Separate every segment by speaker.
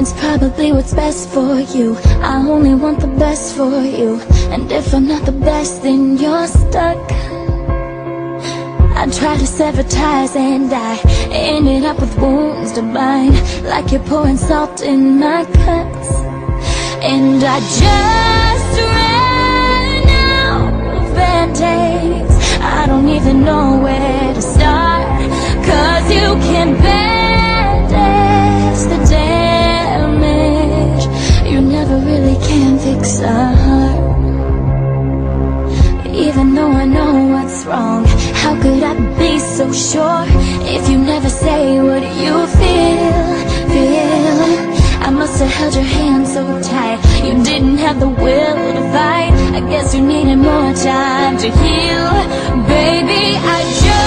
Speaker 1: It's probably what's best for you. I only want the best for you. And if I'm not the best, then you're stuck. I tried to sever ties and I ended up with wounds to bind Like you're pouring salt in my cuts And I just ran Even though I know what's wrong how could I be so sure? If you never say what you feel, feel I must have held your hand so tight. You didn't have the will to fight. I guess you needed more time to heal. Baby, I just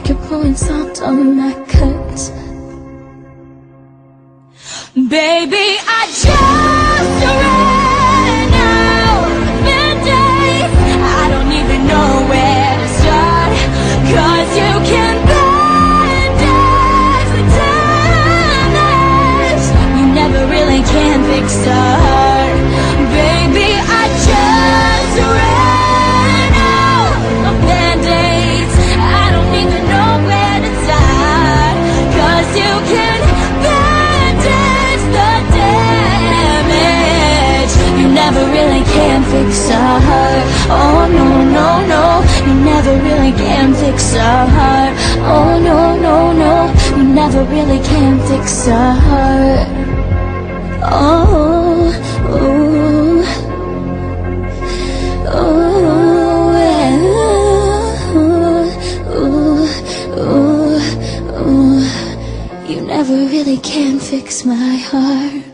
Speaker 1: like you're pouring salt on my cut Baby, I just ran out of I don't even know where to start Cause you can bandage the damage. You never really can fix the fix a heart. Oh no, no, no You never really can fix a heart. Oh no, no, no You never really can fix a heart. Oh, ooh. Oh, ooh, ooh, ooh, ooh. You never really can fix my heart